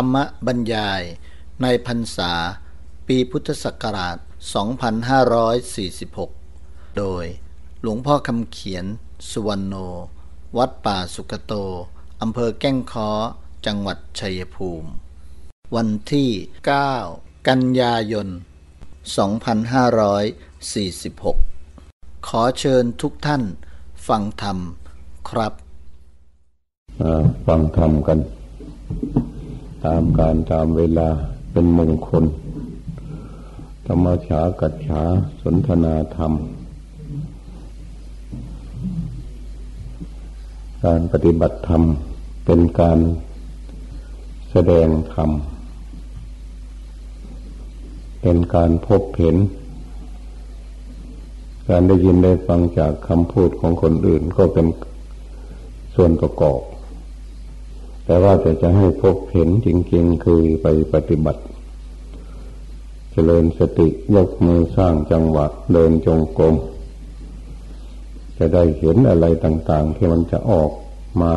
รรมบรรยายในพรรษา ปีพุทธศักราช 2546 โดยหลวงพ่อคำเขียน สุวรรณโน วัดป่าสุกโต อำเภอแก้งค้อ จังหวัดชัยภูมิ วันที่ 9 กันยายน 2546 ขอเชิญทุกท่านฟังธรรมครับฟังธรรมกัน ตามการตามเวลาเป็นมงคล ธรรมชากัจฉาสนทนาธรรม การปฏิบัติธรรมเป็นการแสดงธรรม เป็นการพบเห็น การได้ยินได้ฟังจากคำพูดของคนอื่นก็เป็นส่วนประกอบ แต่ว่าจะจะให้พบเห็นจริงๆ คือไปปฏิบัติ เจริญสติยกมือสร้างจังหวะเดินจงกรมจะได้เห็นอะไรต่าง ๆ ที่มันจะออกมา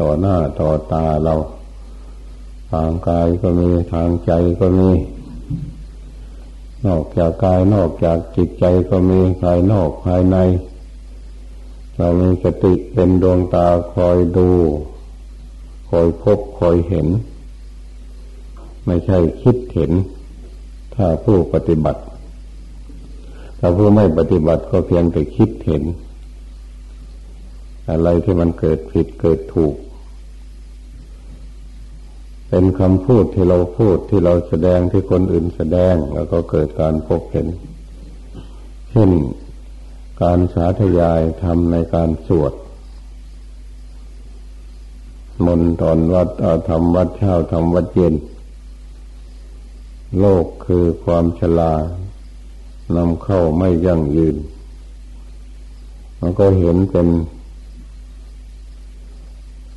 ต่อหน้าต่อตาเรา ทางกายก็มีทางใจก็มี นอกจากกายนอกจากจิตใจก็มีภายนอกภายใน เรามีสติเป็นดวงตาคอยดู คอยพบคอยเห็น ไม่ใช่คิดเห็น ถ้าผู้ปฏิบัติ ถ้าผู้ไม่ปฏิบัติก็เพียงแต่คิดเห็น อะไรที่มันเกิดผิดเกิดถูก เป็นคำพูดที่เราพูดที่เราแสดงที่คนอื่นแสดงแล้วก็เกิดการพบเห็น เช่นการสาธยายทำในการสวด มนตอนวัดทำวัดเช้าทำวัดเย็น โลกคือความชรานำเข้าไม่ยั่งยืน มันก็เห็นเป็น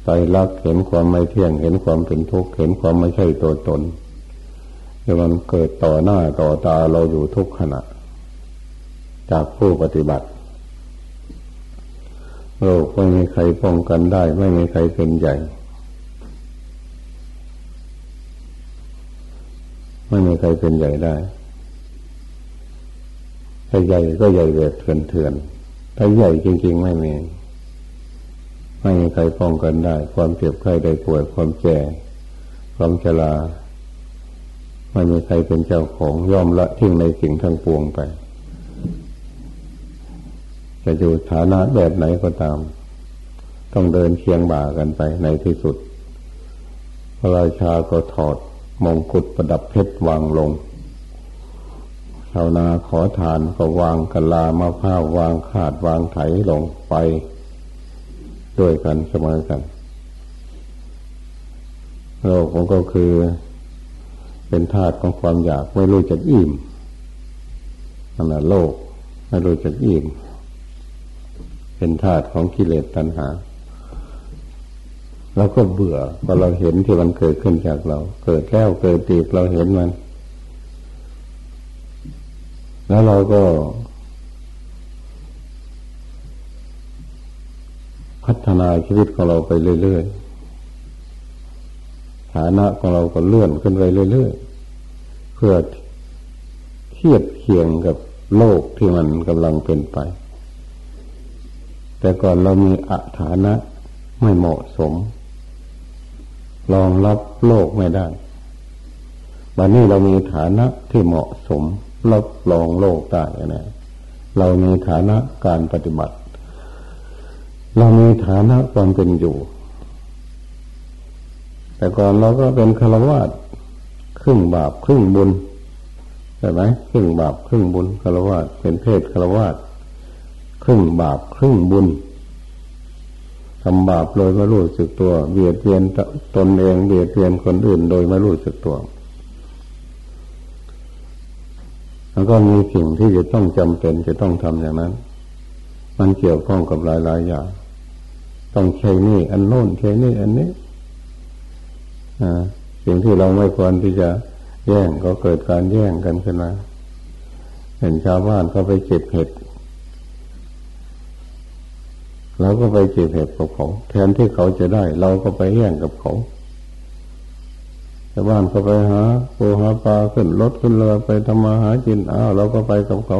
ไตรลักษณ์เห็นความไม่เที่ยง เห็นความเป็นทุกข์เห็นความไม่ใช่ตัวตนที่มันเกิดต่อหน้าต่อตาเราอยู่ทุกขณะ จากผู้ปฏิบัติ โรคไม่มีใครป้องกันได้ ไม่มีใครเป็นใหญ่ ไม่มีใครเป็นใหญ่ได้ ถ้าใหญ่ก็ใหญ่แบบเถื่อนๆถ้าใหญ่จริง ๆ ไม่มี ไม่มีใครป้องกันได้ ความเจ็บไข้ได้ป่วยความแก่ความชราไม่มีใครเป็นเจ้าของย่อมละทิ้งในสิ่งทั้งปวงไป จะอยู่ฐานะแบบไหนก็ตาม ต้องเดินเคียงบ่ากันไปในที่สุด พระราชาก็ถอดมงกุฎประดับเพชรวางลงชาวนาขอทานก็วางกะลามะพร้าววางขาดวางไถลงไป ด้วยกันเสมอกัน โลกมันก็คือ เป็นธาตุของความอยากไม่รู้จักอิ่มนั่นแหละโลกไม่รู้จักอิ่ม เป็นธาตุของกิเลสตัณหาเราก็เบื่อพอเราเห็นที่มันเกิดขึ้นจากเรา เกิดแล้วเกิดตีกเราเห็นมัน แล้วเราก็ พัฒนาชีวิตของเราไปเรื่อยๆฐานะของเราก็เลื่อนขึ้นไปเรื่อยๆเพื่อเทียบเคียงกับโลกที่มันกำลังเป็นไป แต่ก่อนเรามีอัฐานะไม่เหมาะสมรองรับโลกไม่ได้วันนี้เรามีฐานะที่เหมาะสมรับรองโลกได้นะเรามีฐานะการปฏิบัติ เรามีฐานะความเป็นอยู่ แต่ก่อนเราก็เป็นฆราวาสครึ่งบาปครึ่งบุญใช่ไหมครึ่งบาปครึ่งบุญฆราวาสเป็นเพศฆราวาส ครึ่งบาปครึ่งบุญทำบาปโดยไม่รู้สึกตัวเบียดเบียนตนเองเบียดเบียนคนอื่นโดยไม่รู้สึกตัว แล้วก็มีสิ่งที่จะต้องจำเป็นจะต้องทำอย่างนั้น มันเกี่ยวข้องกับหลายๆอย่าง ต้องใช้นี่ อันโน้นใช้นี่ อันนี้อสิ่งที่เราไม่ควรที่จะแย่งก็เกิดการแย่งกันขึ้นมาเห็นชาวบ้านเขาไปเก็บเห็ด เราก็ไปเก็บเห็ดกับเขา แทนที่เขาจะได้ เราก็ไปแย่งกับเขาชาวบ้านก็ไปหาปูหาปลาขึ้นรถขึ้นเรือไปทำมาหากินอ้าวเราก็ไปกับเขา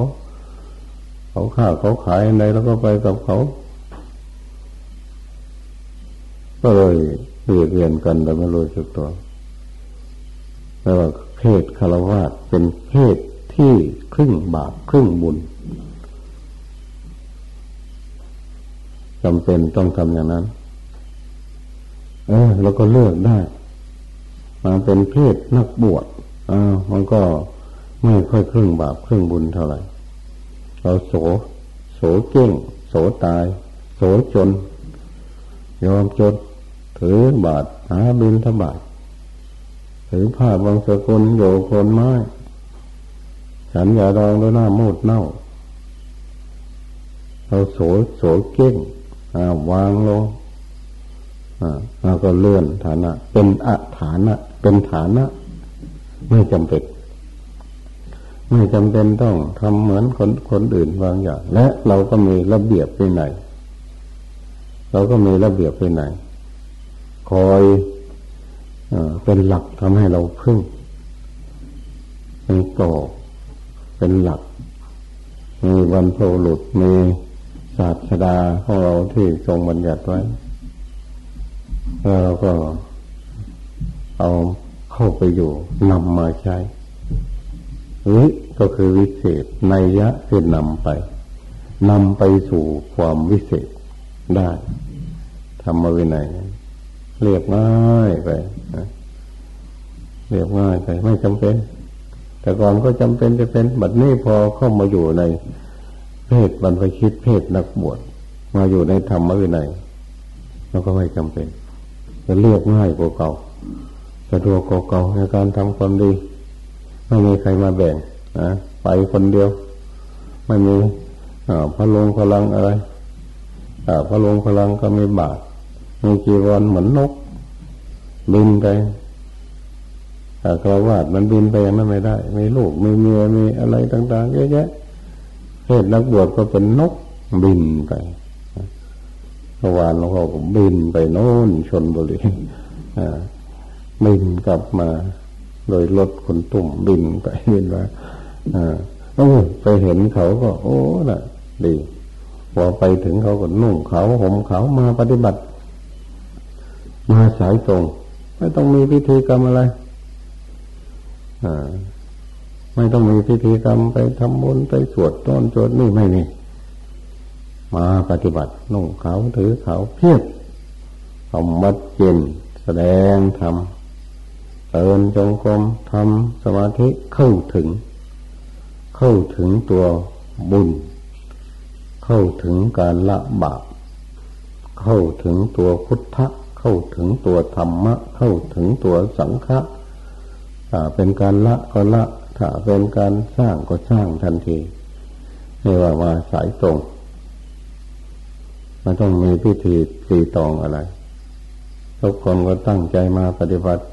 เขาค้าเขาขายอะไรเราก็ไปกับเขา ก็เลยเรียนเรียนกันแต่ไม่รู้สึกตัวแปลว่าเพศคารวะเป็นเพศที่ครึ่งบาปครึ่งบุญ จำเป็นต้องทำอย่างนั้น เออเราก็เลือกได้ มาเป็นเพศนักบวชอ่ามันก็ไม่ค่อยครึ่งบาปครึ่งบุญเท่าไหร่เราโส โสเก้งโสตาย โสจน ยอมจน ถือบาทหาบินทบาทถือผ้าบางสกุลโยคนไม้ฉันอย่าดองด้วยหน้ามูดเน่า เราโส โสเก้ง วางลงแล้วก็เลื่อนฐานะ เป็นอัฐานะ เป็นฐานะ ไม่จำเป็น ไม่จำเป็นต้องทำเหมือนคนคนอื่นบางอย่าง และเราก็มีระเบียบไปไหน เราก็มีระเบียบไปไหน คอยเป็นหลักทำให้เราพึ่งเป็นก่อเป็นหลัก มีวันโพหลุดมี ศาสดาของเราที่ทรงบัญญัติไว้แล้วเราก็เอาเข้าไปอยู่นำมาใช้วิก็คือวิเศษในยะคือนำไปนำไปสู่ความวิเศษได้ทำมาวินัยเรียบง่ายไปเรียบง่ายไปไม่จำเป็น แต่ก่อนก็จำเป็นจะเป็น บัดนี้พอเข้ามาอยู่ใน เพศบรรพชิตเพศนักบวชมาอยู่ในธรรมะวินัยเราก็ไม่จำเป็นจะเลือกง่ายกว่าเก่าสะดวกกว่าเก่าในการทำความดี ไม่มีใครมาแบ่งนะไปคนเดียว ไม่มีพระลงพลังอะไรพระลงพลังก็ไมีบาทมีจีวรเหมือนนก บินไปแต่กระวาดมันบินไปยังนั้นไม่ได้ มีลูกมีเมียมีอะไรต่าง ๆ เยอะแยะ เพศนักบวชก็เป็นนกบินไปเมื่อวานหลวงพ่อผมบินไปโน่นชนบุรีบินกลับมา โดยรถขนตุ่มบินไปบินมาโอ้ไปเห็นเขาก็ โอ้น่ะ ดีพอไปถึงเขาก็นุ่งเขาห่มเขามาปฏิบัติ มาสายตรง ไม่ต้องมีพิธีกรรมอะไร อ่า ไม่ต้องมีพิธีกรรมไปทำบุญไปสวดต้นสวดนี่ไม่มีมาปฏิบัตินุ่งเขาถือเขาเพียบทำมัดเย็นแสดงทำเดินจงกรมทำสมาธิเข้าถึง เข้าถึงตัวบุญ เข้าถึงการละบาปเข้าถึงตัวพุทธะเข้าถึงตัวธรรมะ เข้าถึงตัวสังฆะเป็นการละก็ละ ถ้าเป็นการสร้างก็สร้างทันทีไม่ว่ามาสายตรงไม่ต้องมีพิธีตีตองอะไร ทุกคนก็ตั้งใจมาปฏิบัติ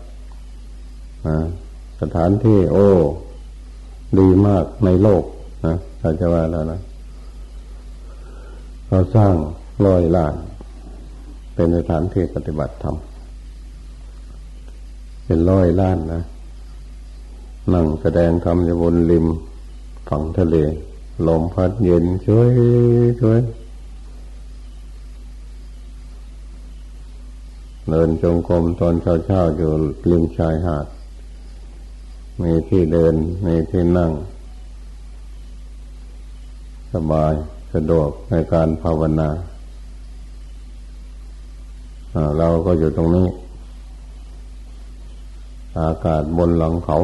สถานที่โอ้ ดีมากในโลกนะถ้าจะว่าแล้วนะเราสร้างร้อยล้าน เป็นสถานที่ปฏิบัติธรรมเป็นร้อยล้านนะ นั่งแสดงธรรมอยู่บนริม ฝั่งทะเล ลมพัดเย็นช่วยช่วยเดินจงกรมตอนเช้าๆอยู่ริมชายหาด มีที่เดิน มีที่นั่ง สบายสะดวกในการภาวนาเราก็อยู่ตรงนี้ อากาศบนหลังเขา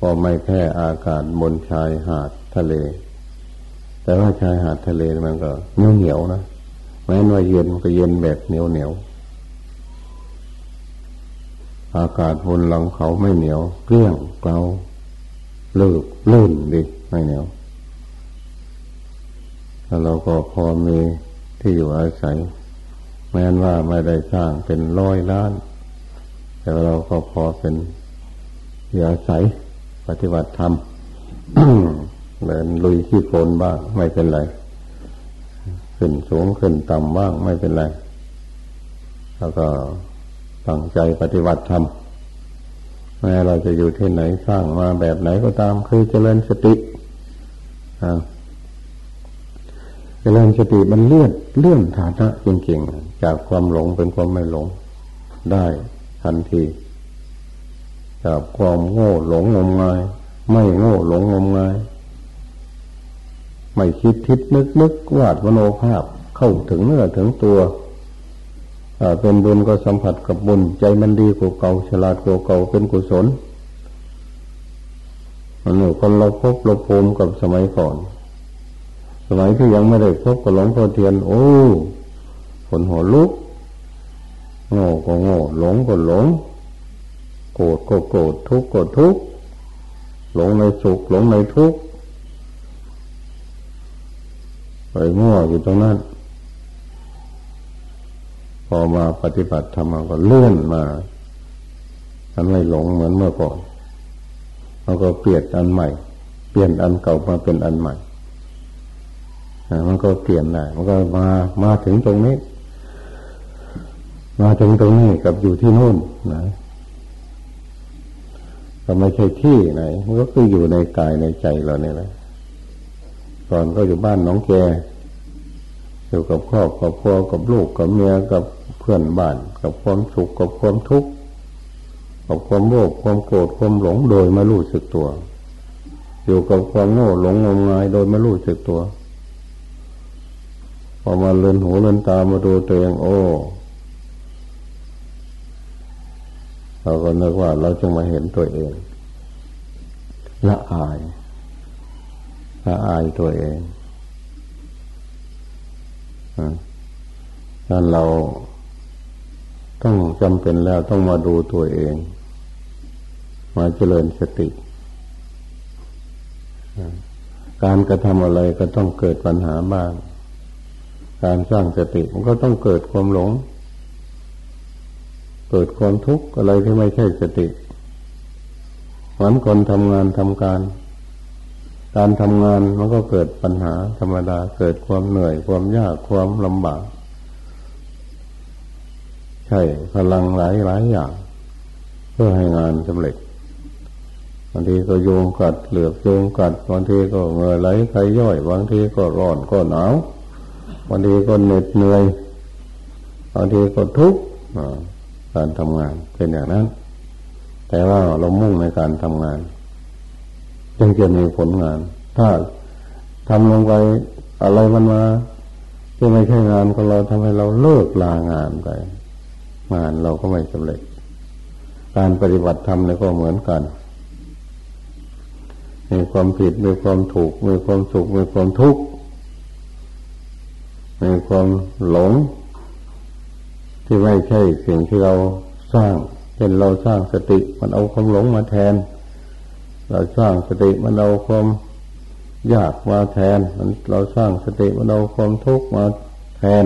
ก็ไม่แค่อากาศบนชายหาดทะเล แต่ว่าชายหาดทะเลมันก็เหนียวเหนียวนะแม้ว่าเย็นก็เย็นแบบเหนียวเหนียวอากาศบนหลังเขาไม่เหนียวเกลี้ยงเกลาลื่นลื่นดีไม่เหนียวแล้วเราก็พอมีที่อยู่อาศัย แม้นว่าไม่ได้สร้างเป็นร้อยล้าน แต่เราก็พอเป็นอยู่อาศัย ปฏิบัติธรรมเดินลุยขี้โคลนบ้างไม่เป็นไร ขึ้นสูงขึ้นต่ำบ้างไม่เป็นไร แล้วก็ตั้งใจปฏิบัติธรรมแม้เราจะอยู่ที่ไหนสร้างมาแบบไหนก็ตามคือเจริญสติเจริญสติมันเลื่อนเลื่อนฐานะจริงๆ จากความหลงเป็นความไม่หลงได้ทันที จากความโง่หลงงมงาย ไม่โง่หลงงมงาย ไม่คิดทิศนึกนึกวาดมโนภาพเข้าถึงเนื้อถึงตัวเป็นบุญก็สัมผัสกับบุญ ใจมันดีกว่าเก่าฉลาดกว่าเก่าเป็นกุศลมันหนูคนเราพบเราภูมิกับสมัยก่อน สมัยที่ยังไม่ได้พบกับหลวงพ่อเทียน โอ้ผลหัวลุกโง่ก็โง่หลงก็หลง โกรธก็โกรธทุกข์ก็ทุกข์หลงในสุขหลงในทุกข์ไปง่วอยู่ตรงนั้น พอมาปฏิบัติธรรมก็เลื่อนมามันไม่หลงเหมือนเมื่อก่อนมันก็เปลี่ยนอันใหม่ เปลี่ยนอันเก่ามาเป็นอันใหม่มันก็เปลี่ยนได้มันก็มามาถึงตรงนี้ มาถึงตรงนี้กับอยู่ที่นู่นนะ ก็ไม่ใช่ที่ไหนมันก็คืออยู่ในกายในใจเราเนี่ยแหละก่อนก็อยู่บ้านน้องแกอยู่กับครอบกับครัวกับลูกกับเมียกับเพื่อนบ้าน กับความสุขกับความทุกข์กับความโลภความโกรธความหลงโดยไม่รู้สึกตัว อยู่กับความโง่หลงงมงายโดยไม่รู้สึกตัวพอมาเลือนหูเลือนตามาดูตัวเองโอ้ เราก็นึกว่าเราจะมาเห็นตัวเอง ละอาย ละอายตัวเองนั้นเราต้องจำเป็นแล้วต้องมาดูตัวเอง มาเจริญสติ การกระทำอะไรก็ต้องเกิดปัญหาบ้าง การสร้างสติมันก็ต้องเกิดความหลง เกิดความทุกข์อะไรที่ไม่ใช่สติเหมือนคนทำงานทำการ การทำงานมันก็เกิดปัญหาธรรมดาเกิดความเหนื่อยความยากความลำบาก ใช่พลังหลายหลายอย่าง เพื่อให้งานสำเร็จบางทีก็โยงกัดเหลือบโยงกัดบางทีก็เงยไหลใครย่อยบางทีก็ร้อนก็หนาวบางทีก็เหน็ดเหนื่อยบางทีก็ทุกข์ การทำงาน เป็นอย่างนั้น แต่ว่าเรามุ่งในการทำงาน จึงจะมีผลงาน ถ้าทำลงไปอะไรมันมาที่ไม่ใช่งานของเราทำให้เราเลิกลางานไป งานเราก็ไม่สำเร็จ การปฏิบัติธรรมนี่ก็เหมือนกัน มีความผิดมีความถูก มีความสุขมีความทุกข์มีความหลง ที่ไม่ใช่สิ่งที่เราสร้างเป็นเราสร้างสติมันเอาความหลงมาแทน เราสร้างสติมันเอาความยากมาแทนมันเราสร้างสติมันเอาความทุกข์มาแทน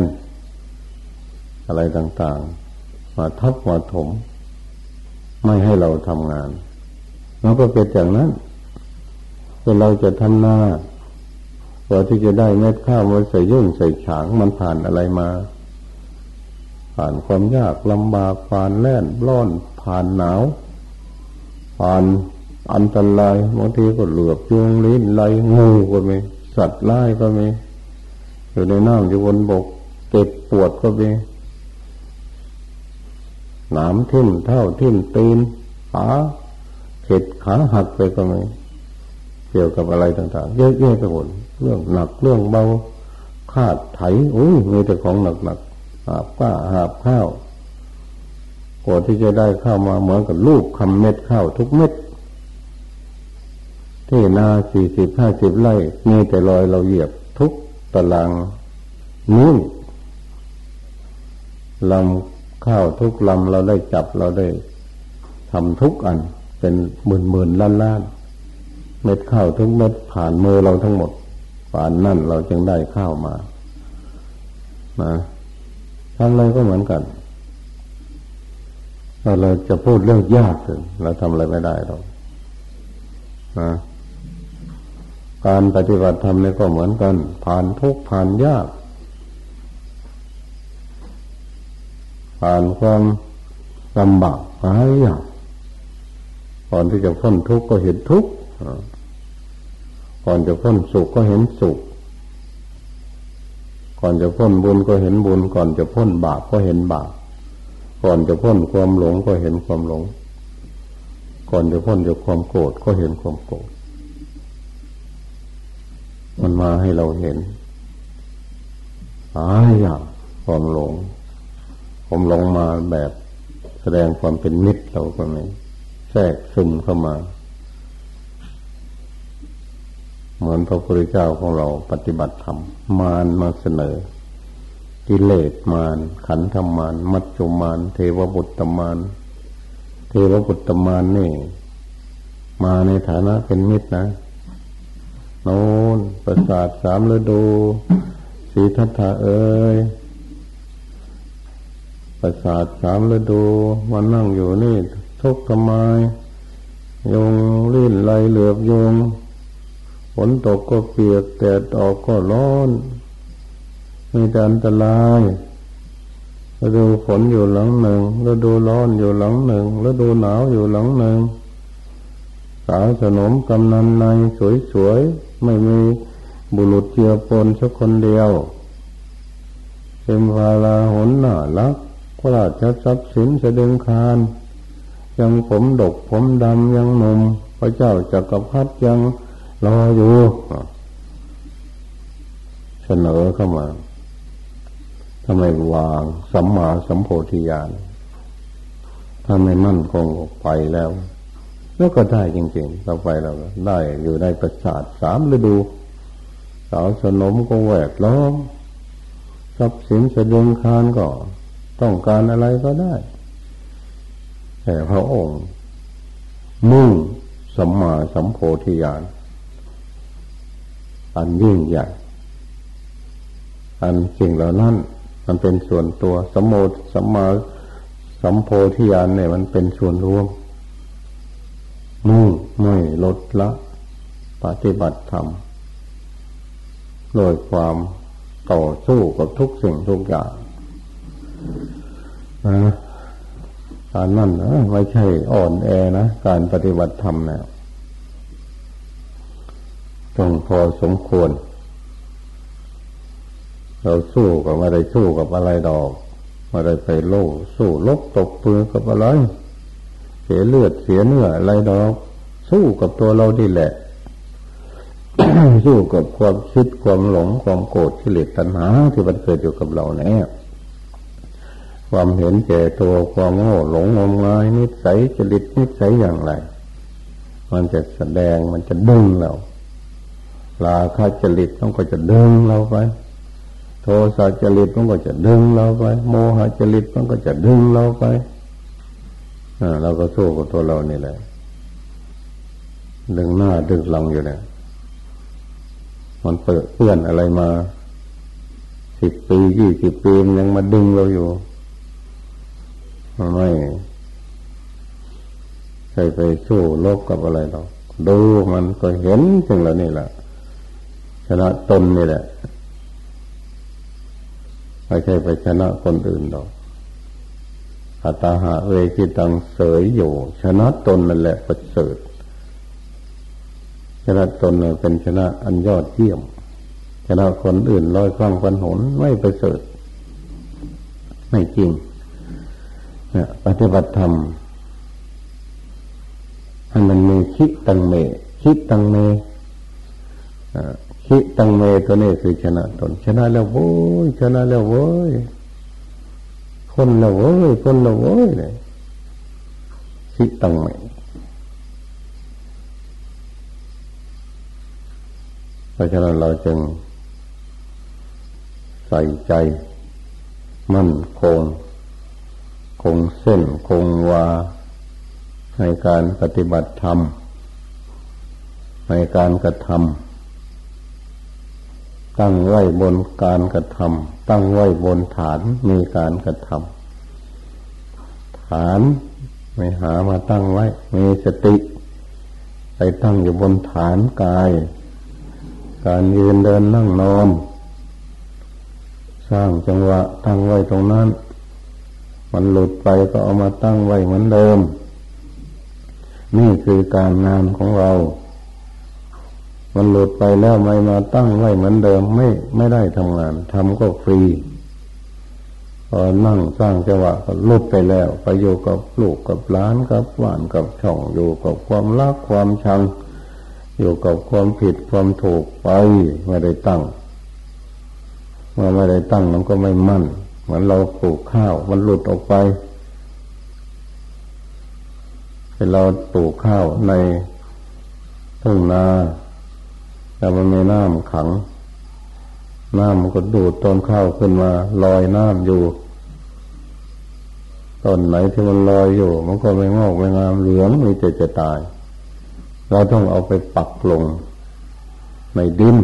อะไรต่างๆ มาทับมาถม ไม่ให้เราทำงานมันก็เป็นอย่างนั้นเมื่อเราจะทำหน้าพอที่จะได้เม็ดข้าวมาใส่ยุ่งใส่ฉางมันผ่านอะไรมา ผ่านความยากลำบากผ่านแล่นร้อน ผ่านหนาว ผ่านอันตรายบางทีก็เหลือบยวงลิ้นไหลงูก็มีสัตว์ไล่ก็มีอยู่ในน้ำอยู่บนบกเจ็บปวดก็มีหนามทิ่มเท่าทิ่มตีนขาเข็ดขาหักไปก็มีเกี่ยวกับอะไรต่างๆเยอะแยะไปหมดเรื่องหนักเรื่องเบาคาดไถโอ้ยมีแต่ของหนัก หาบก้าหาบข้าวกว่าที่จะได้ข้าวมาเหมือนกับลูกคำเม็ดข้าวทุกเม็ด ที่นาสี่สิบห้าสิบไร่มีแต่รอยเราเหยียบทุกตารางนิ้วลำข้าวทุกลำเราได้จับเราได้ทำทุกอันเป็นหมื่นหมื่นล้านล้านเม็ดข้าวทุกเม็ดผ่านมือเราทั้งหมด ผ่านนั่นเราจึงได้ข้าวมานะ อะไรก็เหมือนกันเราจะพูดเรื่องยากถึงเราทำอะไรไม่ได้หรอกนะการปฏิบัติธรรมนี่ก็เหมือนกัน ผ่านทุกผ่านยาก ผ่านความลำบากหายากก่อนที่จะพ้นทุกข์ก็เห็นทุกข์ก่อนจะพ้นสุขก็เห็นสุข ก่อนจะพ้นบุญก็เห็นบุญ ก่อนจะพ้นบาปก็เห็นบาป ก่อนจะพ้นความหลงก็เห็นความหลง ก่อนจะพ้นจากความโกรธก็เห็นความโกรธมันมาให้เราเห็นหายอย่างความหลง ผมหลงมาแบบแสดงความเป็นมิตรเราก็ไม่แทรกซึมเข้ามา เหมือนพระพุทธเจ้าของเราปฏิบัติธรรมมารมาเสนอกิเลสมารขันธมารมัจจุมารเทวบุตรมารเทวบุตรมารนี่ มาในฐานะเป็นมิตรนะโน้นประสาทสามฤดูสีทัตถาเอ้ยประสาทสามฤดูมานั่งอยู่นี่ทุกข์ทำไมยงลื่นไหลเหลือบยง นตกก็เปียกแดดออกก็ร้อน มีแต่อันตรายฤดูฝนอยู่หลังหนึ่งฤดูร้อนอยู่หลังหนึ่งฤดูหนาวอยู่หลังหนึ่งสาวสนมกำนันในสวยๆ ไม่มีบุรุษเจียปนสักคนเดียวเป็นพาลาหนหน้าลักพระราชทรัพย์สินเสด็งคารยังผมดกผมดำยังหนุ่มพระเจ้าจักรพรรดิยัง รออยู่เสนอเข้ามาทำไมวางสัมมาสัมโพธิญาณถ้าไม่มั่นคงไปแล้ว แล้วก็ได้จริงๆต่อไปเราได้อยู่ในประสาทสามฤดูสาวสนมก็แวดล้อมทรัพย์สินเสดงคานก็ต้องการอะไรก็ได้ แต่พระองค์มุ่งสัมมาสัมโพธิญาณ อันยิ่งใหญ่ อันสิ่งเหล่านั้น มันเป็นส่วนตัวสมโมสัมมาสัมโพธิญาณเนี่ยมันเป็นส่วนรวมมุ่งไม่ลดละ ปฏิบัติธรรมโดยความต่อสู้กับทุกสิ่งทุกอย่างนะการนั่นนะไม่ใช่อ่อนแอนะ การปฏิบัติธรรมเนี่ย ต้องพอสมควร เราสู้กับอะไรสู้กับอะไรดอกอะไรไปโล่สู้ลบตกปืนกับอะไร เสียเลือดเสียเนื้ออะไรดอก สู้กับตัวเราดีแหละ สู้กับความคิดความหลงความโกรธที่เหลือตัณหาที่มันเกิดอยู่กับเราเนี่ยความเห็นแก่ตัวความโง่หลงงมงายนิสัยจริตนิสัยอย่างไร มันจะแสดงมันจะดึงเรา ลาคาจริตมันก็จะดึงเราไป โทสะจริตมันก็จะดึงเราไป โมหะจริตมันก็จะดึงเราไปอ่าเราก็สู้กับตัวเรานี่แหละ ดึงหน้าดึงหลังอยู่เนี่ย มันเปิดเพื่อนอะไรมาสิบปียี่สิบปีมันยังมาดึงเราอยู่ไม่ใครไปสู้ลบกับอะไรหรอกดูมันก็เห็นสิ่งเหล่านี้แหละ ชนะตนนี่แหละไม่ใช่ไปชนะคนอื่นหรอกอัตาหาเวกิตังเสยอยู่ ชนะตนนั่นแหละประเสริฐชนะตนเป็นชนะอันยอดเยี่ยม ชนะคนอื่นลอยคลั่งปันหนไม่ประเสริฐ ไม่จริงปฏิบัติธรรมให้มันมีคิดตังเมคิดตังเม คิตังเมตัวนี้คือชนะตน ชนะแล้วโว้ยชนะแล้วโว้ยคนแล้วโว้ยคนแล้วโว้ยเลยคิตังเมเพราะฉะนั้นเราจึงใส่ใจ มั่นคง คงเส้นคงวาในการปฏิบัติธรรม ในการกระทำ ตั้งไว้บนการกระทำตั้งไว้บนฐานมีการกระทำฐานไม่หามาตั้งไว้ มีสติ ไปตั้งอยู่บนฐานกาย การยืนเดินนั่งนอน สร้างจังหวะตั้งไว้ตรงนั้น มันหลุดไปก็เอามาตั้งไว้เหมือนเดิม นี่คือการงานของเรา มันหลุดไปแล้วไม่มาตั้งไว้เหมือนเดิมไม่ไม่ได้ทำงานทำก็ฟรีพอนั่งสร้างจังหวะก็ลุดไปแล้ว ไปอยู่กับลูกกับล้านกับหวานกับช่องอยู่กับความรักความชัง อยู่กับความผิดความถูกไปไม่ได้ตั้งเมื่อไม่ได้ตั้งมันก็ไม่มั่น เหมือนเราปลูกข้าว มันหลุดออกไปเราปลูกข้าวในทุ่งนา แต่มันมีน้ำขัง น้ำมันก็ดูดต้นข้าวขึ้นมาลอยน้ำอยู่ต้นไหนที่มันลอยอยู่ มันก็ไม่งอกไม่งามเหลืองมีแต่จะตาย เราต้องเอาไปปักลงในดิน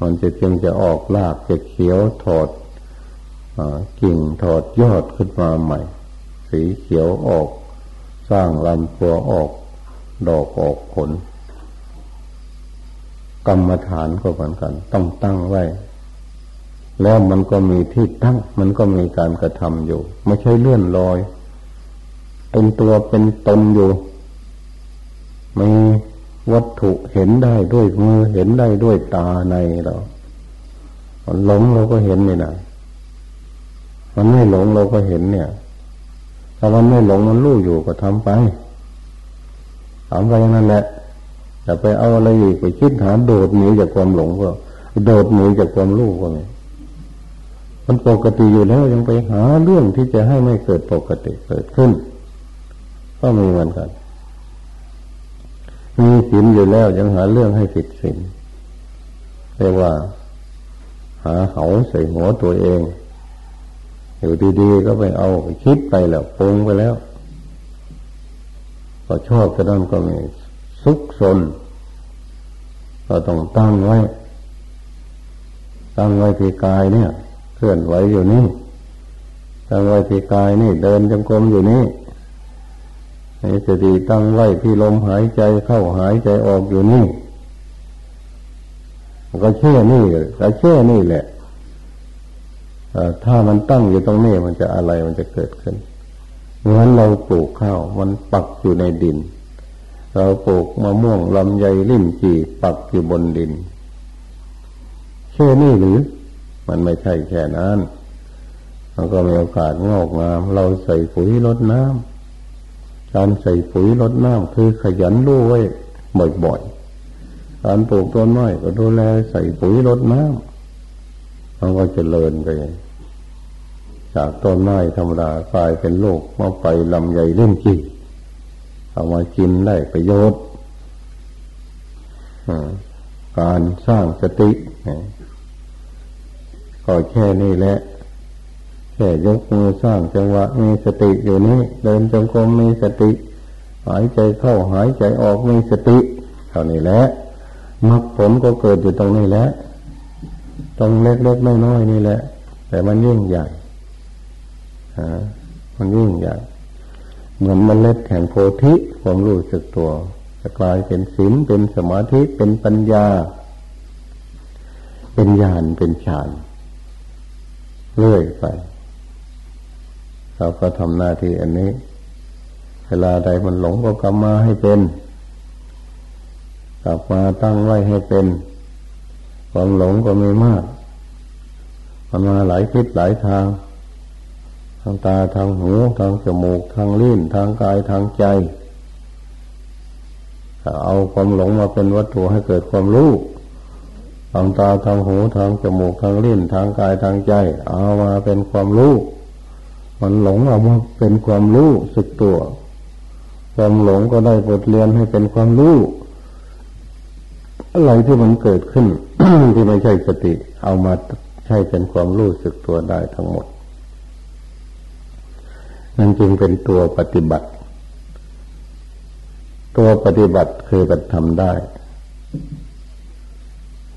มันจะจึงจะออกรากจะเขียวถอดอกิ่งถอดยอดขึ้นมาใหม่ สีเขียวออก สร้างลำตัวออก ดอกออกผล กรรมฐานก็เหมือนกัน ต้องตั้งไว้ แล้วมันก็มีที่ตั้ง มันก็มีการกระทำอยู่ ไม่ใช่เลื่อนลอย เป็นตัวเป็นตนอยู่มีวัตถุเห็นได้ด้วยมือเห็นได้ด้วยตาในเรามันหลงเราก็เห็นนี่นะมันไม่หลงเราก็เห็นเนี่ย ถ้ามันไม่หลงมันรู้อยู่ก็ทำไปทำไปอย่างนั้นแหละ อย่าไปเอาอะไรอีกไปคิดหาโดดหนีจากความหลงก็ โดดหนีจากความรู้ก็ไงมันปกติอยู่แล้วยังไปหาเรื่องที่จะให้ไม่เกิดปกติเกิดขึ้น ก็มีเหมือนกัน มีศีลอยู่แล้วยังหาเรื่องให้ผิดศีลเรียกว่า หาเหาใส่หัวตัวเอง อยู่ดีๆก็ไปเอาไปคิดไปแล้วปรุงไปแล้ว ก็ชอบจะนั่นก็มี ซุกซนก็ต้องตั้งไว้ ตั้งไว้ที่กายเนี่ย เคลื่อนไหวอยู่นี่ ตั้งไว้ที่กายนี่ เดินจงกรมอยู่นี่ให้สติตั้งไว้ที่ลมหายใจเข้าหายใจออกอยู่นี่ก็เชื่อนี่ก็เชื่อนี่แหละถ้ามันตั้งอยู่ตรงนี้มันจะอะไรมันจะเกิดขึ้นเหมือนเราปลูกข้าว มันปักอยู่ในดิน เราปลูกมะม่วงลำไยลิ่มจีปักอยู่บนดินแค่นี้หรือ มันไม่ใช่แค่นั้นมันก็มีโอกาสงอกงาม เราใส่ปุ๋ยลดน้ำการใส่ปุ๋ยลดน้ำคือขยันรู้ไว้บ่อยๆการปลูกต้นไม้ก็ดูแลใส่ปุ๋ยลดน้ำมันก็จเจริญไป จากต้นไม้ธรรมดากลายเป็นโลกมาไปลำใหญ่เล่นจี เอามากินได้ประโยชน์การสร้างสติก็แค่นี้แหละแค่ยกมือสร้างจังหวะมีสติอยู่นี้เดินจงกรมมีสติ หายใจเข้าหายใจออกมีสติเท่านี้แหละมรรคผลก็เกิดอยู่ตรงนี้แหละตรงเล็กๆน้อยๆนี่แหละ แต่มันยิ่งใหญ่มันยิ่งใหญ่ เหมือนมเมล็ดแห่งโพธิความรู้สึกตัวจะกลายเป็นศีลเป็นสมาธิเป็นปัญญา เป็นญาณเป็นฌานเรื่อยไป เราก็ทำหน้าที่อันนี้ เวลาใดมันหลงก็กลับมาให้เป็น กลับมาตั้งไว้ให้เป็น ความหลงก็ไมีมากมันมาหลายคิดหลายทาง ทางตาทางหูทางจมูกทางลิ้นทางกายทางใจเอาความหลงมาเป็นวัตถุให้เกิดความรู้ทางตาทางหูทางจมูกทางลิ้นทางกายทางใจ เอามาเป็นความรู้มันหลงเอามาเป็นความรู้สึกตัว ความหลงก็ได้บทเรียนให้เป็นความรู้อะไรที่มันเกิดขึ้นที่ไม่ใช่สติ เอามาใช้เป็นความรู้สึกตัวได้ทั้งหมด นั่นจึงเป็นตัวปฏิบัติ ตัวปฏิบัติคือปฏิทำได้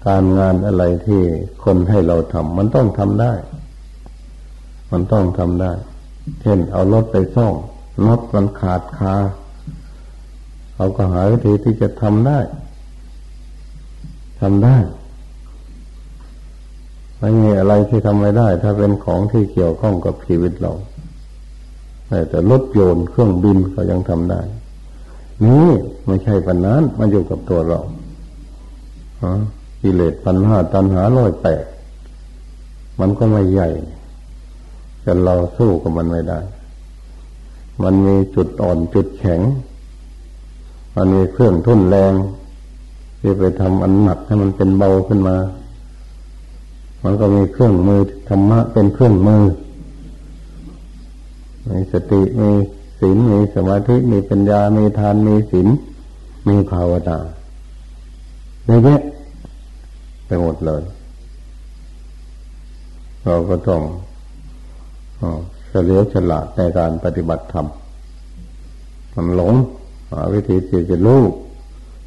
การงานอะไรที่คนให้เราทำมันต้องทำได้ มันต้องทำได้ เช่น เอารถไปซ่อมน็อตมันขาดคาเราก็หาวิธีที่จะทำได้ทำได้ไม่มีอะไรที่ทำไม่ได้ ถ้าเป็นของที่เกี่ยวข้องกับชีวิตเรา แต่รถโยนเครื่องบินเขายังทำได้ นี่ไม่ใช่ปัญนั้นมันอยู่กับตัวเรากิเลสปัญหาตัณหาลอยแปดมันก็ไม่ใหญ่แต่เราสู้กับมันไม่ได้ มันมีจุดอ่อนจุดแข็ง มันมีเครื่องทุ่นแรง ที่ไปทำอันหนักให้มันเป็นเบาขึ้นมา มันก็มีเครื่องมือธรรมะเป็นเครื่องมือ มีสติมีศีลมีสมาธิมีปัญญา มีทานมีศีลมีภาวนาเยอะแยะไปหมดเลยเราก็ต้องเฉลียวฉลาดในการปฏิบัติธรรมมันหลงหาวิธีที่จะรู้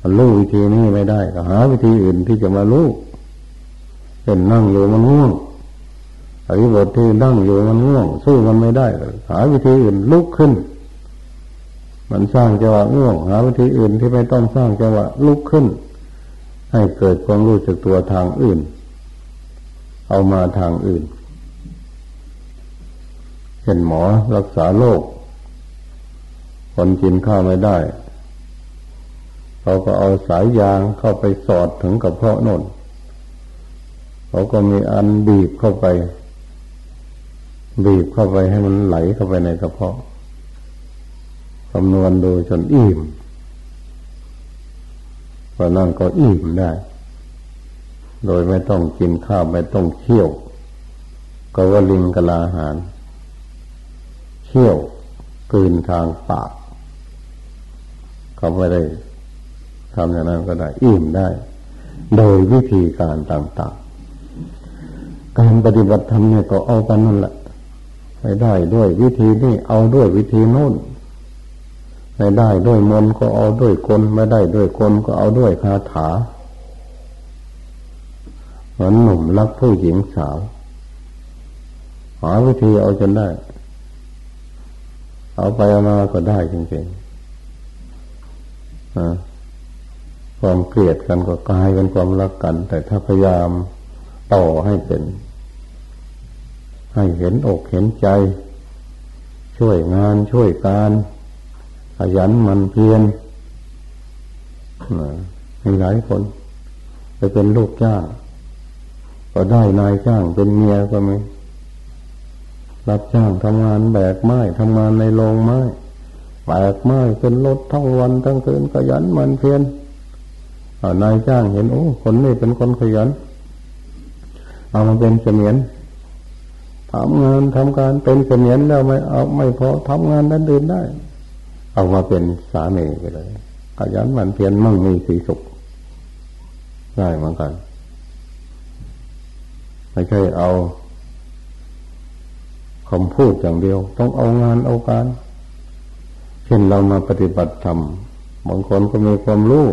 มันรู้วิธีนี้ไม่ได้ก็หาวิธีอื่นที่จะมารู้เป็นนั่งอยู่มันง่วง อริบทที่นั่งอยู่มันง่วงสู้มันไม่ได้หาวิธีอื่นลุกขึ้น มันสร้างจังหวะง่วงหาวิธีอื่นที่ไม่ต้องสร้างจังหวะลุกขึ้น ให้เกิดความรู้จากตัวทางอื่น เอามาทางอื่นเช่นหมอรักษาโรคคนกินข้าวไม่ได้เขาก็เอาสายยางเข้าไปสอดถึงกระเพาะนนเขาก็มีอันบีบเข้าไป บีบเข้าไปให้มันไหลเข้าไปในกระเพาะคำนวณดูจนอิ่มพอนั่นก็อิ่มได้ โดยไม่ต้องกินข้าวไม่ต้องเคี่ยว ก็ว่าลิงกะลาหารเที่ยวกืนทางปาก เขาไม่ได้ทำอย่างนั้นก็ได้ อิ่มได้ โดยวิธีการต่างๆ การปฏิบัติธรรมเนี่ยก็เอากันนั่นแหละ ไม่ได้ด้วยวิธีนี้เอาด้วยวิธีโน้นไม่ได้ด้วยมนก็เอาด้วยกลไม่ได้ด้วยกลก็เอาด้วยคาถาเหมือนหนุ่มรักผู้หญิงสาว หาวิธีเอาจนได้ เอาไปเอามาก็ได้จริงๆความเกลียดกันก็กลายเป็นความรักกัน แต่ถ้าพยายามต่อให้เป็น ให้เห็นอกเห็นใจ ช่วยงานช่วยการขยันมันเพียรมีหลายคนไปเป็นลูกจ้าง ก็ได้นายจ้างเป็นเมียก็มีรับจ้างทำงานแบกไม้ทำงานในโรงไม้แบกไม้เป็นรถทั้งวันทั้งคืนขยันมันเพียรนายจ้างเห็นโอ้คนนี้เป็นคนขยัน เอามาเป็นเสมียน ทำงานทำการเป็นเสมียนแล้วไม่เอาไม่พอทำงานนั้นดื่นได้ เอามาเป็นสามีไปเลยขยันหมั่นเพียรมั่งมีสีสุขได้เหมือนกันไม่ใช่เอาคำพูดอย่างเดียว ต้องเอางานเอาการ เช่นเรามาปฏิบัติธรรมบางคนก็มีความรู้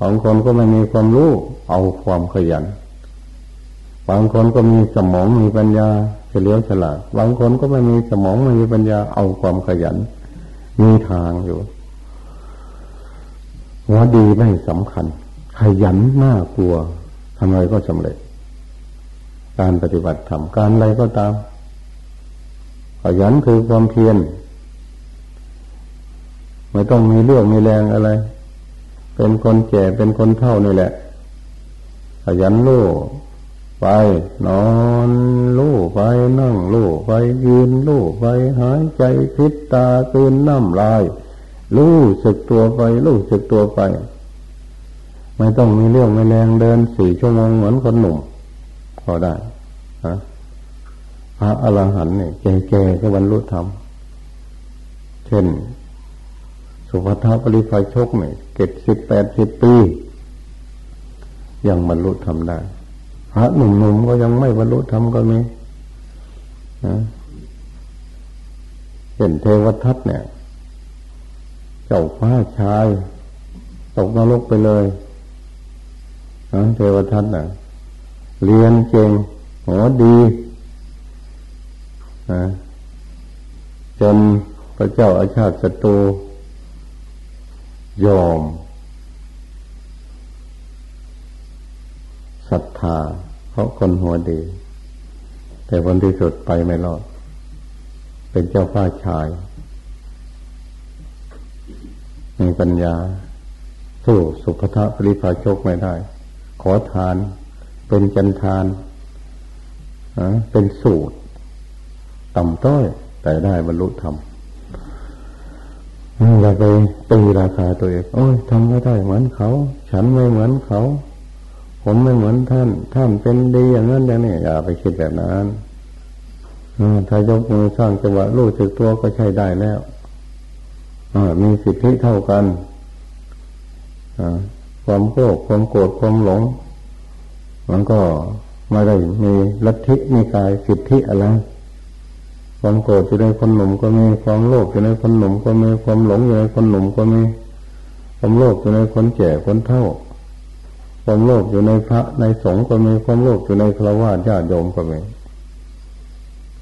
บางคนก็ไม่มีความรู้ เอาความขยัน บางคนก็มีสมองมีปัญญาเฉลียวฉลาด บางคนก็ไม่มีสมองไม่มีปัญญาเอาความขยัน มีทางอยู่ว่าดีไม่สำคัญ ขยันน่ากลัวทำอะไรก็สำเร็จ การปฏิบัติธรรมการอะไรก็ตาม ขยันคือความเพียรไม่ต้องมีเรื่องมีแรงอะไร เป็นคนแก่เป็นคนเท่านี่แหละ ขยันลู่ ไป นอนลู่ไปนั่งลู่ไปยืนลู่ไปหายใจพิษตาตื่นน้ำลายลู่สึกตัวไปลู่สึกตัวไป ไม่ต้องมีเรื่องไมีแรงเดินสี่ชั่วโมงเหมือนคนหนุ่มพอได้ฮะพระอรหันต์เนี่ยแก่ๆก็บรรลุธรรมเช่น สุภาพปริพายชกเนี่ยเก็ดสิบแปดสิบปี ยังบรรลุธรรมได้ พระหนุ่มๆก็ยังไม่บรรลุธรรมก็มีนะเห็นเทวทัตเนี่ย เจ้าฟ้าชาย ตกนรกไปเลยนะเทวทัตน่ะ เรียนเก่งหัวดีจนพระเจ้าอาชาติศัตรูยอม ศรัทธา เพราะคนหัวดี แต่คนที่สุดไปไม่รอด เป็นเจ้าฟ้าชาย มีปัญญา สู้สุภทะปริภาชกไม่ได้ ขอทาน เป็นจันทานเป็นสูตรต่ำต้อย แต่ได้บรรลุธรรมอย่าไปตีราคาตัวเอง โอ้ยทำไม่ได้เหมือนเขา ฉันไม่เหมือนเขา ผมไม่เหมือนท่าน ท่านเป็นดีอย่างนั้นอย่างนี้อย่าไปคิดแบบนั้นถ้ายกมือสร้างจังหวะรู้สึกตัวก็ใช้ได้แล้วมีสิทธิเท่ากันความโกรธความโกรธความหลง มันก็ไม่ได้มีลัทธิมีกายสิทธิอะไรความโกรธอยู่ในคนหนุ่มก็มีความโลภอยู่ในคนหนุ่มก็มีความหลงอยู่ในคนหนุ่มก็มีความโลภอยู่ในคนแก่คนเฒ่า ความโลภอยู่ในพระในสงฆ์ก็มีความโลภอยู่ในฆราวาสญาติโยมก็มี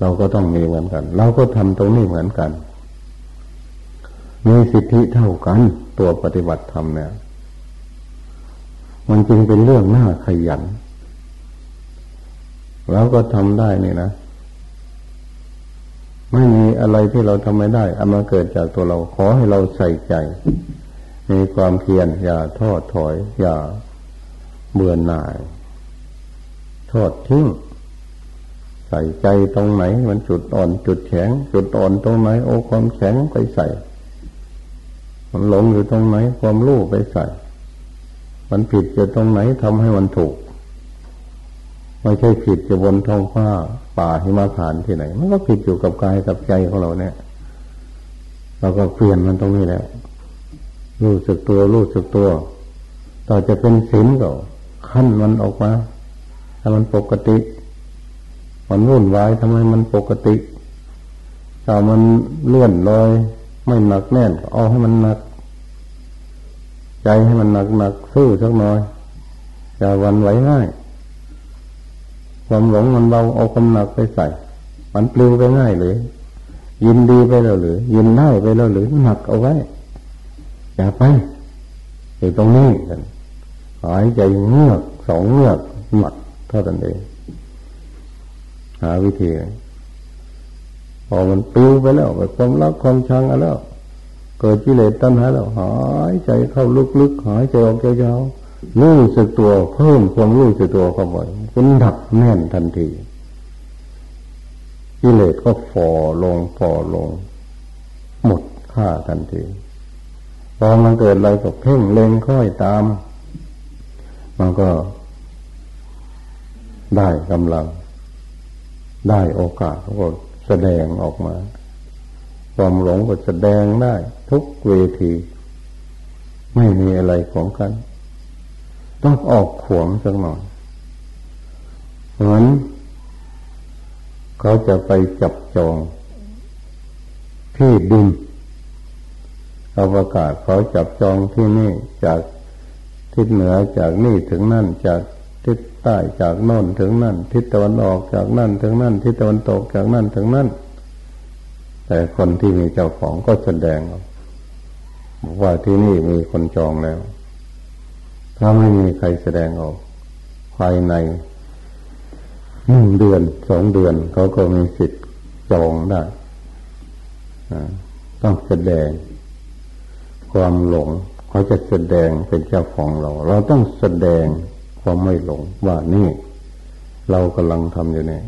เราก็ต้องมีเหมือนกัน เราก็ทำตรงนี้เหมือนกัน มีสิทธิเท่ากัน ตัวปฏิบัติธรรมเนี่ยมันจึงเป็นเรื่องน่าขยันเราก็ทำได้นี่นะ ไม่มีอะไรที่เราทำไม่ได้อามาเกิดจากตัวเราขอให้เราใส่ใจ มีความเพียรอย่าทอดถอย อย่า เบื่อหน่ายทอดทิ้ง ใส่ใจตรงไหน มันจุดอ่อน จุดแข็ง จุดอ่อนตรงไหน โอ้ความแข็งไปใส่ มันหลงอยู่ตรงไหน ความรู้ไปใส่ มันผิดอยู่ตรงไหนทำให้มันถูก ไม่ใช่ผิดจะบนท้องฟ้าป่าหิมพานที่ไหน มันก็ผิดอยู่กับกายกับใจของเราเนี่ย เราก็เปลี่ยนมันตรงนี้แหละรู้สึกตัวรู้สึกตัว ต่อจะเป็นศีลก็ ขั้นมันออกมาถ้ามันปกติ มันวุ่นวายทำไมมันปกติถ้ามันเลื่อนลอย ไม่หนักแน่นเอาให้มันหนัก ใจให้มันหนักหนักสู้สักหน่อยอย่าวันไหวง่าย ความหลงมันเบาเอาความหนักไปใส่ มันปลิวไปง่ายเลยยินดีไปแล้วหรือ ยินได้ไปแล้วหรือหนักเอาไว้ อย่าไปอยู่ตรงนี้กัน หายใจเงือกสองเงือกหมัดเท่านั้นเองหาวิธีพอมันปิวไปแล้วไปความรักความชังแล้ว เกิดกิเลสตัณหาแล้วหายใจเข้าลึกๆหายใจออกยาวๆรู้สึกตัวเพิ่มความรู้สึกตัวเข้าไปเป็นดับแน่นทันทีกิเลสก็ฝ่อลงฝ่อลง หมดค่าทันทีพอมันเกิดอะไรก็เพ่งเล็งค่อยตาม มันก็ได้กำลัง ได้โอกาสก็แสดงออกมา ความหลงก็แสดงได้ ทุกเวที ไม่มีอะไรของกัน ต้องออกขวงสักหน่อยเหมือนเขาจะไปจับจอง ที่ดินเขาประกาศเขาจับจองที่นี่จาก ทิศเหนือจากนี่ถึงนั่นจากทิศใต้จากโน่นถึงนั่น ทิศตะวันออกจากนั่นถึงนั่น ทิศตะวันตกจากนั่นถึงนั่น แต่คนที่มีเจ้าของก็แสดงบอกว่าที่นี่มีคนจองแล้ว ถ้าไม่มีใครแสดงออก ภายในหนึ่งเดือนสองเดือนเขาก็มีสิทธิ์จองได้ต้องแสดงความหลง เขาจะแสดงเป็นเจ้าของเรา เราต้องแสดงความไม่หลงว่านี่ เรากำลังทำอยู่นี่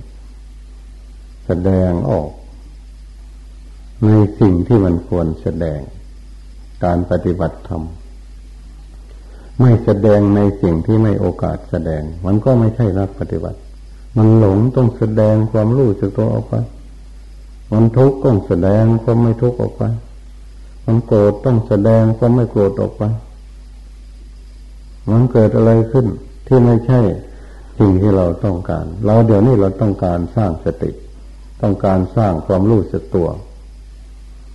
แสดงออก ในสิ่งที่มันควรแสดง การปฏิบัติธรรมไม่แสดงในสิ่งที่ไม่โอกาสแสดง มันก็ไม่ใช่รักปฏิบัติ มันหลงต้องแสดงความรู้สึกตัวออกไป มันทุกข์ต้องแสดงความไม่ทุกข์ออกไป มันโกรธต้องแสดงความไม่โกรธออกไปมันเกิดอะไรขึ้น ที่ไม่ใช่สิ่งที่เราต้องการ เราเดี๋ยวนี้เราต้องการสร้างสติ ต้องการสร้างความรู้สึกตัว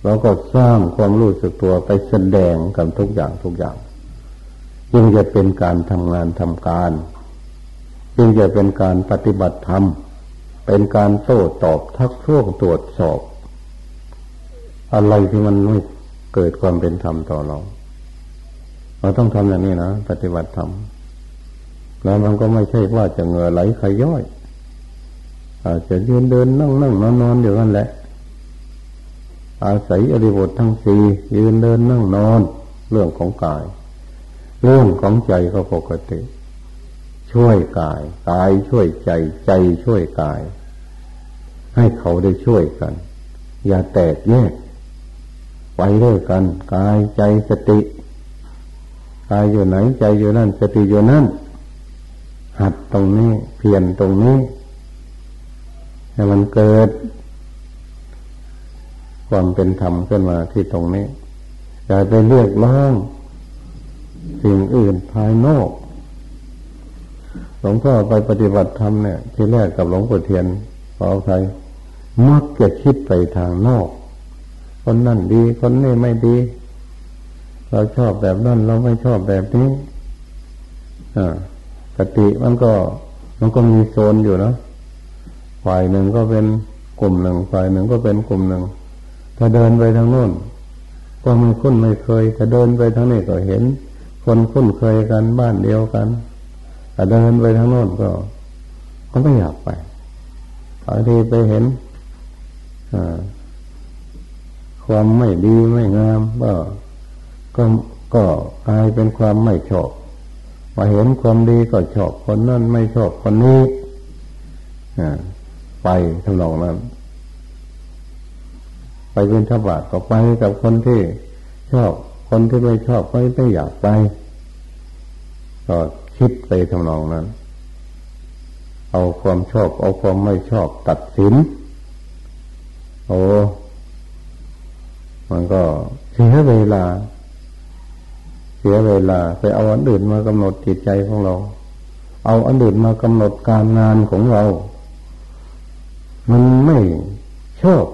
เราก็สร้างความรู้สึกตัวไปแสดงกับทุกอย่างทุกอย่างจึงจะเป็นการทำงานทำการจึงจะเป็นการปฏิบัติธรรม เป็นการโต้ตอบทักท้วงตรวจสอบ อะไรที่มันไม่ เกิดความเป็นธรรมต่อเรา เราต้องทำอย่างนี้นะปฏิบัติธรรมแล้วมันก็ไม่ใช่ว่าจะเงือไหลขย้อยอาจจะยืนเดินนั่งนั่งนอนนอนอยู่นั่นแหละ อาศัยอริบททั้งสี่ยืนเดินนั่งนอน เรื่องของกาย เรื่องของใจก็ปกติ ช่วยกาย กายช่วยใจใจช่วยกาย ให้เขาได้ช่วยกัน อย่าแตกแยก ไปด้วยกัน กายใจสติ กายอยู่ไหนใจอยู่นั่น สติอยู่นั่น หัดตรงนี้เพียรตรงนี้ให้มันเกิด ความเป็นธรรมขึ้นมาที่ตรงนี้อย่าไปเรียกร้องสิ่งอื่นภายนอก หลวงพ่อไปปฏิบัติธรรมเนี่ย ที่แรกกับหลวงปู่เทียนขอใครมักจะคิดไปทางนอก คนนั่นดี คนนี้ไม่ดี เราชอบแบบนั้นเราไม่ชอบแบบนี้อ่าสติมันก็ มันก็มีโซนอยู่นะฝ่ายหนึ่งก็เป็นกลุ่มหนึ่งฝ่ายหนึ่งก็เป็นกลุ่มหนึ่ง ถ้าเดินไปทางโน้น ก็ไม่คุ้นไม่เคยถ้าเดินไปทางนี้ก็เห็น คนคุ้นเคยกันบ้านเดียวกันแต่เดินไปทางโน้นก็ ก็ไม่อยากไปบางทีไปเห็น อ่า ความไม่ดีไม่งาม ก็ก็ก็กลายเป็นความไม่ชอบมาเห็นความดีก็ชอบคนนั้นไม่ชอบคนนี้ไปทำนองนั้น ไปเป็นทบาทก็ไปกับคนที่ชอบคนที่ไม่ชอบก็ไม่อยากไป ก็คิดไปทำนองนั้น เอาความชอบ เอาความไม่ชอบตัดสิน โอ้ มันก็เสียเวลา เสียเวลา ไปเอาอันอื่นมากำหนดจิตใจของเรา เอาอันอื่นมากำหนดการงานของเรา มันไม่ชอบ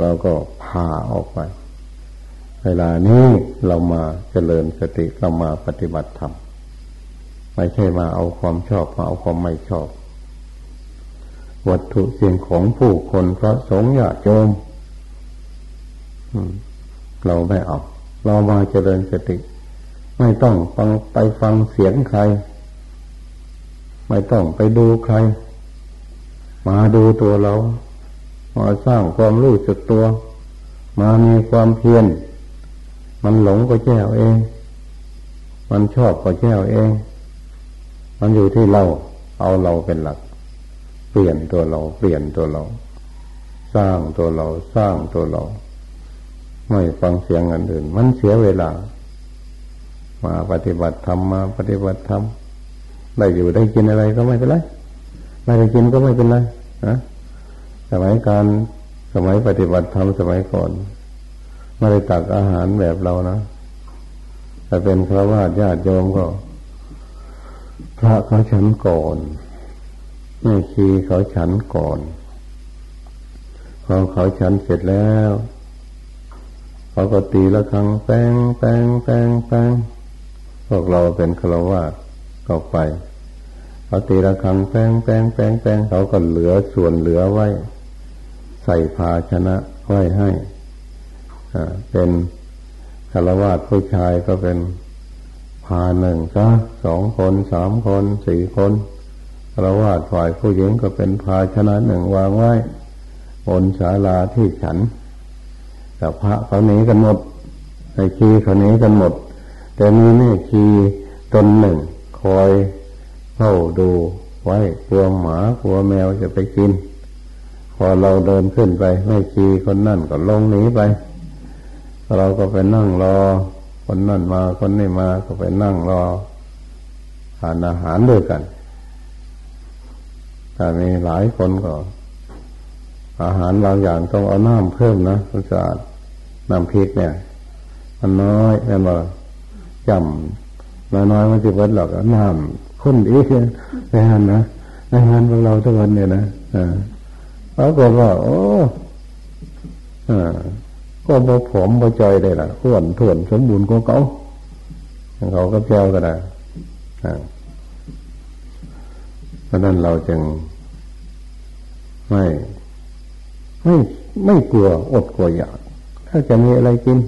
เราก็พาออกไป เวลานี้เรามาเจริญสติเรามาปฏิบัติธรรมไม่ใช่มาเอาความชอบมาเอาความไม่ชอบ วัตถุสิ่งของผู้คนพระสงฆ์ญาติโยม เราไม่เอาเรามาเจริญสติ ไม่ต้องฟังไปฟังเสียงใคร ไม่ต้องไปดูใคร มาดูตัวเรา มาสร้างความรู้สึกตัว มามีความเพียรมันหลงก็แจ้วเอง มันชอบก็แจ้วเอง มันอยู่ที่เรา เอาเราเป็นหลัก เปลี่ยนตัวเรา เปลี่ยนตัวเรา สร้างตัวเรา สร้างตัวเรา ไม่ฟังเสียงอันอื่น มันเสียเวลา มาปฏิบัติธรรมมาปฏิบัติธรรมได้อยู่ได้กินอะไรก็ไม่เป็นไรไม่ได้กินก็ไม่เป็นไรนะสมัยการสมัยปฏิบัติธรรมสมัยก่อนไม่ได้ตักอาหารแบบเรานะแต่เป็นพระวาญาติโยมก็ พระเขาฉันก่อนแม่ชีเขาฉันก่อนพอเขาฉันเสร็จแล้ว เขาก็ตีละครั้งแป้งแป้งแป้งแป้งพวกเราเป็นฆรวาสก็ไปเขาตีระฆังแป้งแป้งแป้งแป้งเขาก็เหลือส่วนเหลือไว้ ใส่ภาชนะไว้ให้อ่าเป็นคารวาสผู้ชายก็เป็นพาหนึ่งซะสองคนสามคนสี่คนคารวาสฝ่ายผู้หญิงก็เป็นภาชนะหนึ่งวางไว้บนศาลาที่ฉัน แต่พระเขาหนีกันหมดไอ้ชีเขาหนีกันหมด แต่มีแม่ชีตนหนึ่งคอยเฝ้าดูไว้กลัวหมากลัวแมวจะไปกิน พอเราเดินขึ้นไปไม่ชีคนนั่นก็ลงหนีไป เราก็ไปนั่งรอ คนนั่นมาคนนี้มาก็ไปนั่งรอทานอาหารด้วยกันแต่มีหลายคนก็ อาหารบางอย่างต้องเอาน้ำเพิ่มนะคุณสะอาด น้ำพริกเนี่ย มันน้อยแม่บอกจำน้อยมันจะเบิดหรอกน้ำคนอีกในงานนะในงานของเราทุกวันเนี่ยนะอ่าปรากฏว่า โอ้อ่าก็บอผอมบอจอยได้ละอ้วนถ่วนสมบูรณ์กว่าเขาเขาก็แก้วก็ได้เพราะนั้นเราจึงไม่ ไม่ไม่กลัวอดกลัวอยาก ถ้าจะมีอะไรกิน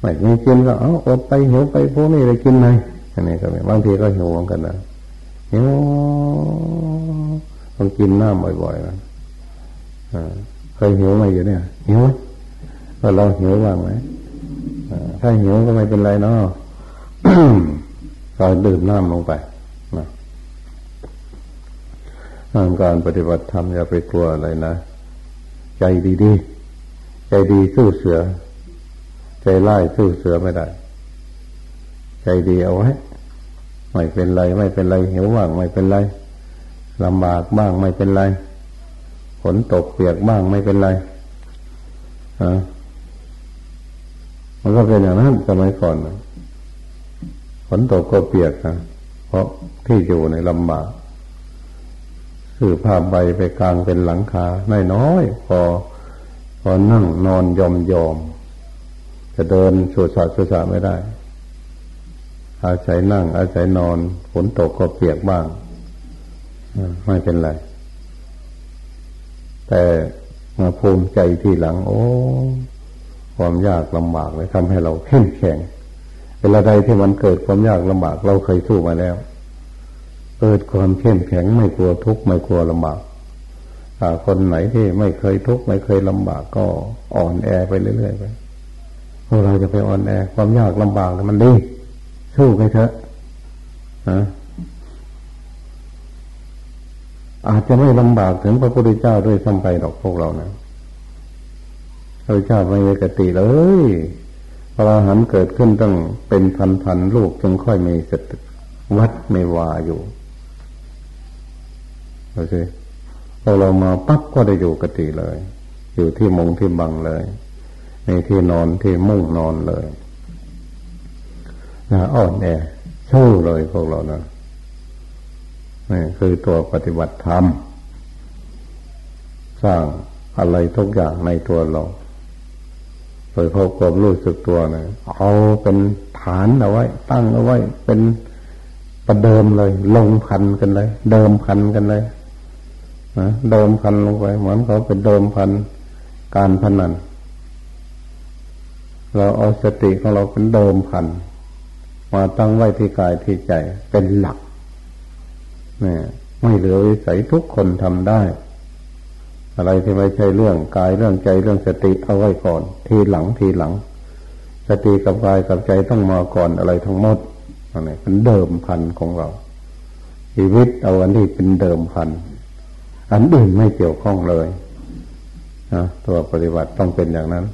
ไม่มีกินก็เอาอดไปหิวไปพวกนี้อะไรกินไหมอันนี้ก็บางทีก็หิวเหมือนกันนะหิวต้องกินน้ำบ่อยๆนะเคยหิวไหมอยู่เนี่ยหิวไหมเราหิวบ้างไหมถ้าหิวก็ไม่เป็นไรเนาะก็ดื่มน้ำลงไปนะการปฏิบัติธรรมอย่าไปกลัวอะไรนะ ใจดีๆใจ ดีสู้เสือ ใจไล่สู้เสือไม่ได้ ใจดีเอาไว้ไม่เป็นไร ไม่เป็นไรหิวบ้างไม่เป็นไรลำบากบ้างไม่เป็นไรฝนตกเปียกบ้างไม่เป็นไรฮะมันก็เป็นอย่างนั้นสมัยก่อนนะฝนตกก็เปียกนะเพราะที่อยู่ในลำบากซื้อผ้าใบไปกลางเป็นหลังคาน้อยน้อยพอ พอนั่งนอนยอมยอมจะเดินสวดสาสวดสาไม่ได้ อาศัยนั่ง อาศัยนอนฝนตกก็เปียกบ้างไม่เป็นไร แต่มาภูมิใจทีหลัง โอ้ความยากลำบากเลยทำให้เราเข้มแข็งเวลาใดที่มันเกิดความยากลำบาก เราเคยสู้มาแล้ว เกิดความเข้มแข็งไม่กลัวทุกข์ไม่กลัวลำบาก ถ้าคนไหนที่ไม่เคยทุกข์ไม่เคยลำบากก็อ่อนแอไปเรื่อยๆไปพวกเราจะไปอ่อนแอความยากลำบากมันดีสู้ไปเถอะนะอาจจะไม่ลำบากถึงพระพุทธเจ้าด้วยซ้ำไปดอกพวกเรานะพระเจ้าไม่มีกติเลยพระอรหันต์เกิดขึ้นตั้งเป็นพันพันลูกจึงค่อยมีสติวัดไม่วาอยู่โอเค พอเรามาปั๊บก็ได้อยู่กติเลย อยู่ที่มงที่บังเลย ในที่นอนที่มุ่งนอนเลยนะอ่อนแอสู้เลยพวกเรานะนี่คือตัวปฏิบัติธรรม สร้างอะไรทุกอย่างในตัวเราโดยพราะความรู้สึกตัวนะเอาเป็นฐานเอาไว้ ตั้งเอาไว้เป็นประเดิมเลย ลงพันกันเลย เดิมพันกันเลย นะเดิมพันลงไป เหมือนเขาเป็นเดิมพันการพนัน เราเอาสติของเราเป็นเดิมพัน มาตั้งไว้ที่กายที่ใจเป็นหลักเนี่ยไม่เหลือวิสัยทุกคนทำได้ อะไรที่ไม่ใช่เรื่องกายเรื่องใจเรื่องสติเอาไว้ก่อน ทีหลังทีหลัง สติกับกายกับใจต้องมาก่อนอะไรทั้งหมดอันนี้เป็นเดิมพันของเราชีวิตเอาอันนี้เป็นเดิมพัน อันอื่นไม่เกี่ยวข้องเลยนะตัวปฏิบัติต้องเป็นอย่างนั้น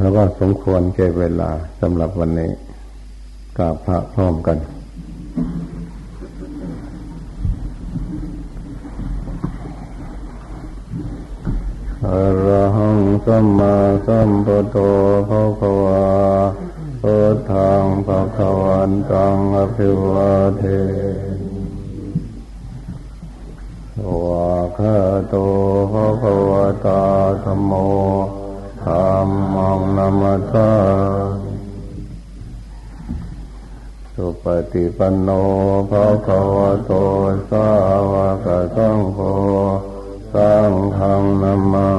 แล้วก็สมควรเก็บเวลาสำหรับวันนี้กราบพระพร้อมกันอรหังสัมมาสัมพุทโธภะคะวาพุทธังภะคะวันตังอภิวาเท วะคาโตภะคะวะตาธโมธรรมังนามัสสาสุปฏิปันโนภะคะวะโตสาวกสังโฆสังฆนามา